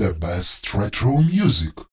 the best retro music.